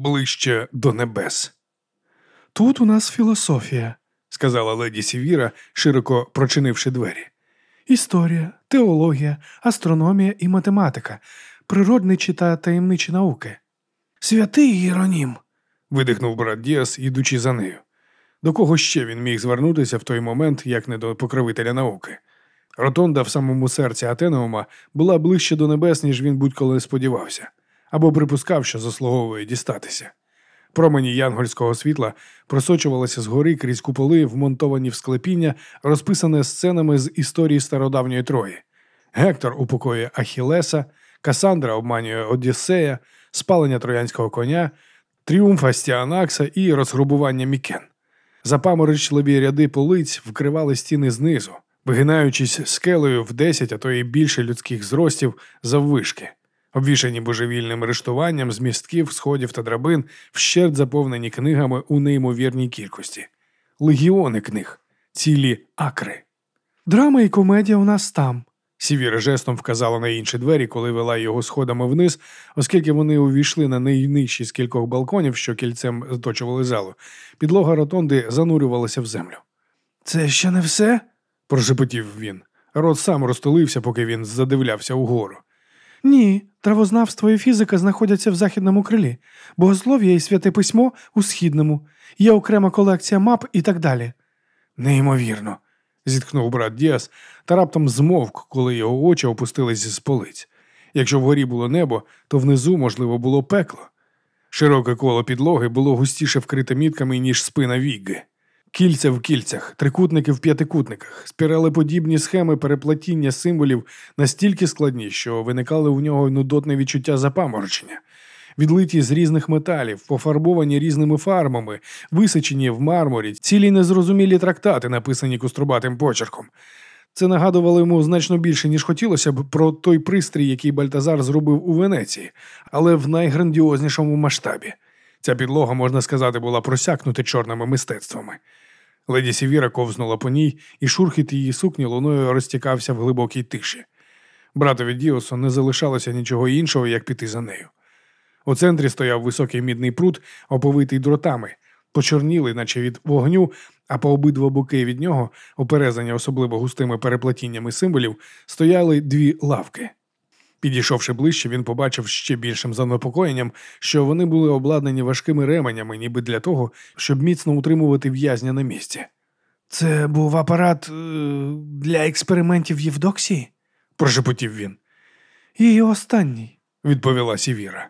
ближче до небес. Тут у нас філософія, сказала леді Сівіра, широко прочинивши двері. Історія, теологія, астрономія і математика, природничі та таємничі науки. Святий Єронім. видихнув брат Діас, ідучи за нею. До кого ще він міг звернутися в той момент, як не до покровителя науки? Ротонда в самому серці Атенеума була ближче до небес, ніж він будь-коли сподівався, або припускав, що заслуговує дістатися. Промені янгольського світла просочувалися згори крізь куполи, вмонтовані в склепіння, розписане сценами з історії стародавньої Трої. Гектор упокоює Ахілеса, Касандра обманює Одіссея, спалення троянського коня, тріумф Астіанакса і розгрубування Мікен. Запаморочливі ряди полиць вкривали стіни знизу, вигинаючись скелею в десять, а то й більше людських зростів заввишки обвішані божевільним рештуванням з містків, сходів та драбин, вщерть заповнені книгами у неймовірній кількості, легіони книг, цілі акри. Драма і комедія у нас там. Сівіра жестом вказала на інші двері, коли вела його сходами вниз, оскільки вони увійшли на найнижчі з кількох балконів, що кільцем оточували залу. Підлога ротонди занурювалася в землю. Це ще не все? прошепотів він. Рот сам розтулився, поки він задивлявся угору. Ні, травознавство і фізика знаходяться в західному крилі, богослов'я і святе письмо у східному, є окрема колекція мап і так далі. Неймовірно, зітхнув брат Діас та раптом змовк, коли його очі опустились з полиць. Якщо вгорі було небо, то внизу, можливо, було пекло. Широке коло підлоги було густіше вкрите мітками, ніж спина Вігги. Кільця в кільцях, трикутники в п'ятикутниках, спіралеподібні схеми переплатіння символів настільки складні, що виникали у нього нудотне відчуття запаморочення, відлиті з різних металів, пофарбовані різними фарбами, висичені в мармурі, цілі незрозумілі трактати, написані кострубатим почерком. Це нагадувало йому значно більше, ніж хотілося б про той пристрій, який Бальтазар зробив у Венеції, але в найграндіознішому масштабі. Ця підлога, можна сказати, була просякнута чорними мистецтвами. Леді Сівіра ковзнула по ній, і шурхіт її сукні луною розтікався в глибокій тиші. Братові Діосу не залишалося нічого іншого, як піти за нею. У центрі стояв високий мідний пруд, оповитий дротами, почорнілий, наче від вогню, а по обидва боки від нього, оперезані особливо густими переплатіннями символів, стояли дві лавки. Підійшовши ближче, він побачив ще більшим занепокоєнням, що вони були обладнані важкими ременями, ніби для того, щоб міцно утримувати в'язня на місці. Це був апарат е для експериментів Євдоксії? прошепотів він. Її останній, відповіла Сівіра.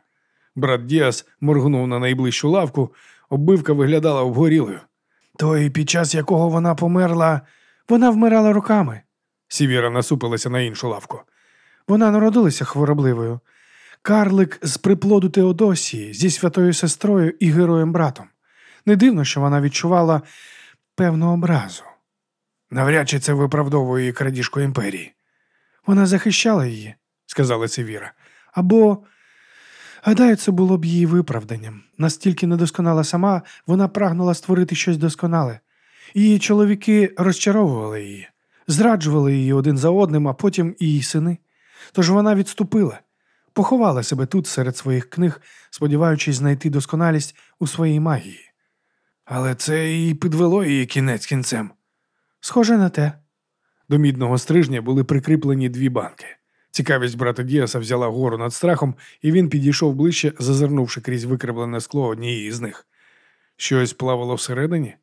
Брат Діас моргнув на найближчу лавку, оббивка виглядала обгорілою. Той, під час якого вона померла, вона вмирала руками. Сівіра насупилася на іншу лавку. Вона народилася хворобливою. Карлик з приплоду Теодосії зі святою сестрою і героєм братом. Не дивно, що вона відчувала певну образу. Навряд чи це виправдовує її крадіжку імперії. Вона захищала її, сказала Севіра. Або, гадаю, це було б її виправданням. Настільки недосконала сама, вона прагнула створити щось досконале. Її чоловіки розчаровували її, зраджували її один за одним, а потім і її сини. Тож вона відступила, поховала себе тут серед своїх книг, сподіваючись знайти досконалість у своїй магії. Але це і підвело її кінець кінцем. Схоже на те. До мідного стрижня були прикріплені дві банки. Цікавість брата Діаса взяла гору над страхом, і він підійшов ближче, зазирнувши крізь викривлене скло однієї з них. Щось плавало всередині?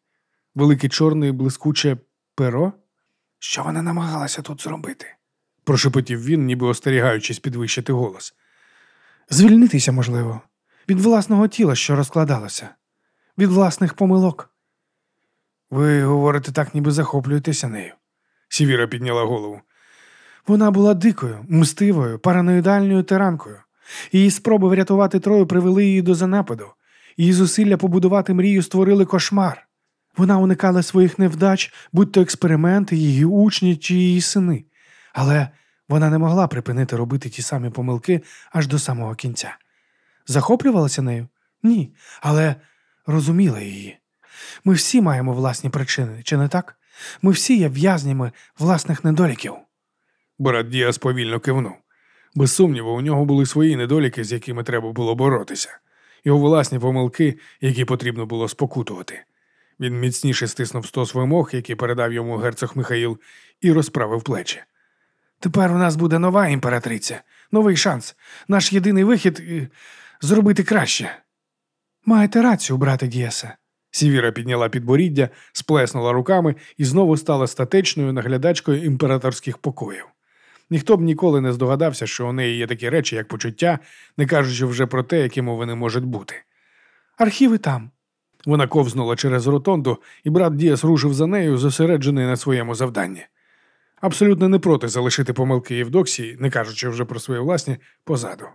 Велике чорне блискуче перо? Що вона намагалася тут зробити? Прошепотів він, ніби остерігаючись підвищити голос. Звільнитися, можливо, від власного тіла, що розкладалося, від власних помилок. Ви говорите так, ніби захоплюєтеся нею. Сівіра підняла голову. Вона була дикою, мстивою, параноїдальною тиранкою. Її спроби врятувати трою привели її до занападу. Її зусилля побудувати мрію створили кошмар. Вона уникала своїх невдач, будь то експерименти, її учні чи її сини. Але вона не могла припинити робити ті самі помилки аж до самого кінця. Захоплювалася нею? Ні, але розуміла її. Ми всі маємо власні причини, чи не так? Ми всі є в'язнями власних недоліків. Брат Діас повільно кивнув. Без сумніву, у нього були свої недоліки, з якими треба було боротися. його власні помилки, які потрібно було спокутувати. Він міцніше стиснув стос вимог, які передав йому герцог Михаїл, і розправив плечі. Тепер у нас буде нова імператриця, новий шанс. Наш єдиний вихід е, зробити краще. Маєте рацію, брате Дієсе. Сівіра підняла підборіддя, сплеснула руками і знову стала статечною наглядачкою імператорських покоїв. Ніхто б ніколи не здогадався, що у неї є такі речі, як почуття, не кажучи вже про те, якими вони можуть бути. Архіви там. Вона ковзнула через ротонду, і брат Діас рушив за нею, зосереджений на своєму завданні. Абсолютно не проти залишити помилки Євдоксії, не кажучи вже про свої власні, позаду.